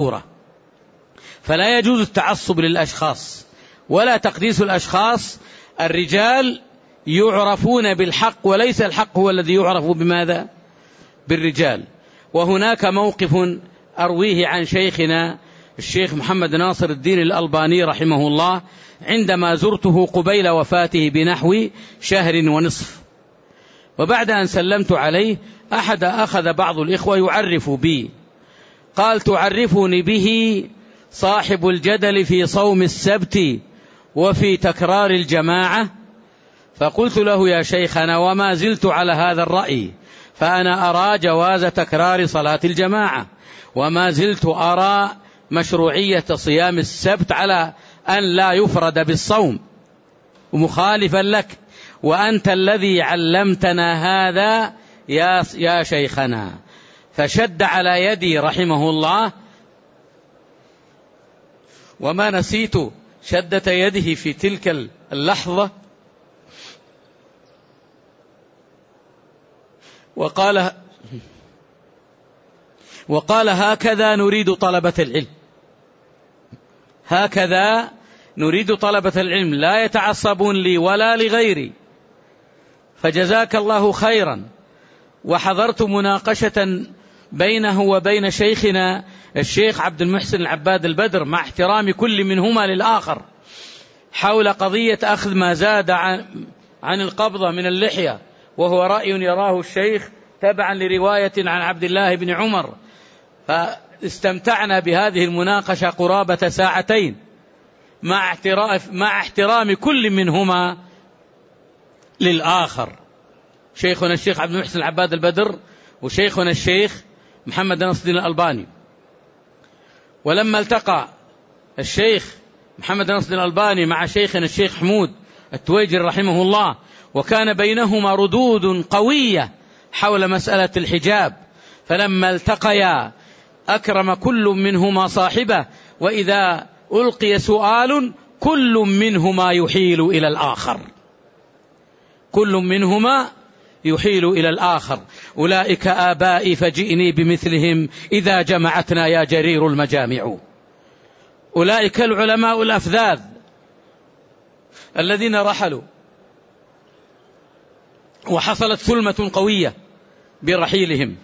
الصورة فلا يجوز التعصب للأشخاص ولا تقديس الأشخاص. الرجال يعرفون بالحق وليس الحق هو الذي يعرف بماذا؟ بالرجال. وهناك موقف أرويه عن شيخنا الشيخ محمد ناصر الدين الألباني رحمه الله عندما زرته قبيل وفاته بنحو شهر ونصف. وبعد أن سلمت عليه أحد أخذ بعض الإخوة يعرف بي. قال تعرفني به صاحب الجدل في صوم السبت وفي تكرار الجماعة؟ فقلت له يا شيخنا وما زلت على هذا الرأي فأنا أرى جواز تكرار صلاة الجماعة وما زلت أرى مشروعية صيام السبت على أن لا يفرد بالصوم ومخالفا لك وأنت الذي علمتنا هذا يا يا شيخنا. فشد على يدي رحمه الله. وما نسيت شدة يده في تلك اللحظة. وقال وقال هكذا نريد طلبة العلم. هكذا نريد طلبة العلم. لا يتعصبون لي ولا لغيري. فجزاك الله خيرا. وحضرت مناقشة بينه وبين شيخنا الشيخ عبد المحسن العباد البدر مع احترام كل منهما للآخر حول قضية أخذ ما زاد عن, عن القبضة من اللحية وهو رأي يراه الشيخ تبعا لرواية عن عبد الله بن عمر. فاستمتعنا بهذه المناقشة قرابة ساعتين مع مع احترام كل منهما للآخر. شيخنا الشيخ عبد المحسن العباد البدر وشيخنا الشيخ محمد نصر الدين الألباني. ولما التقى الشيخ محمد نصر الدين الألباني مع شيخنا الشيخ حمود التويجري رحمه الله وكان بينهما ردود قوية حول مسألة الحجاب. فلما التقيا أكرم كل منهما صاحبه وإذا ألقي سؤال كل منهما يحيل إلى الآخر. كل منهما يحيل إلى الآخر. أولئك آبائي فجئني بمثلهم إذا جمعتنا يا جرير المجامع. أولئك العلماء الأفذاذ الذين رحلوا. وحصلت ثلمة قوية برحيلهم.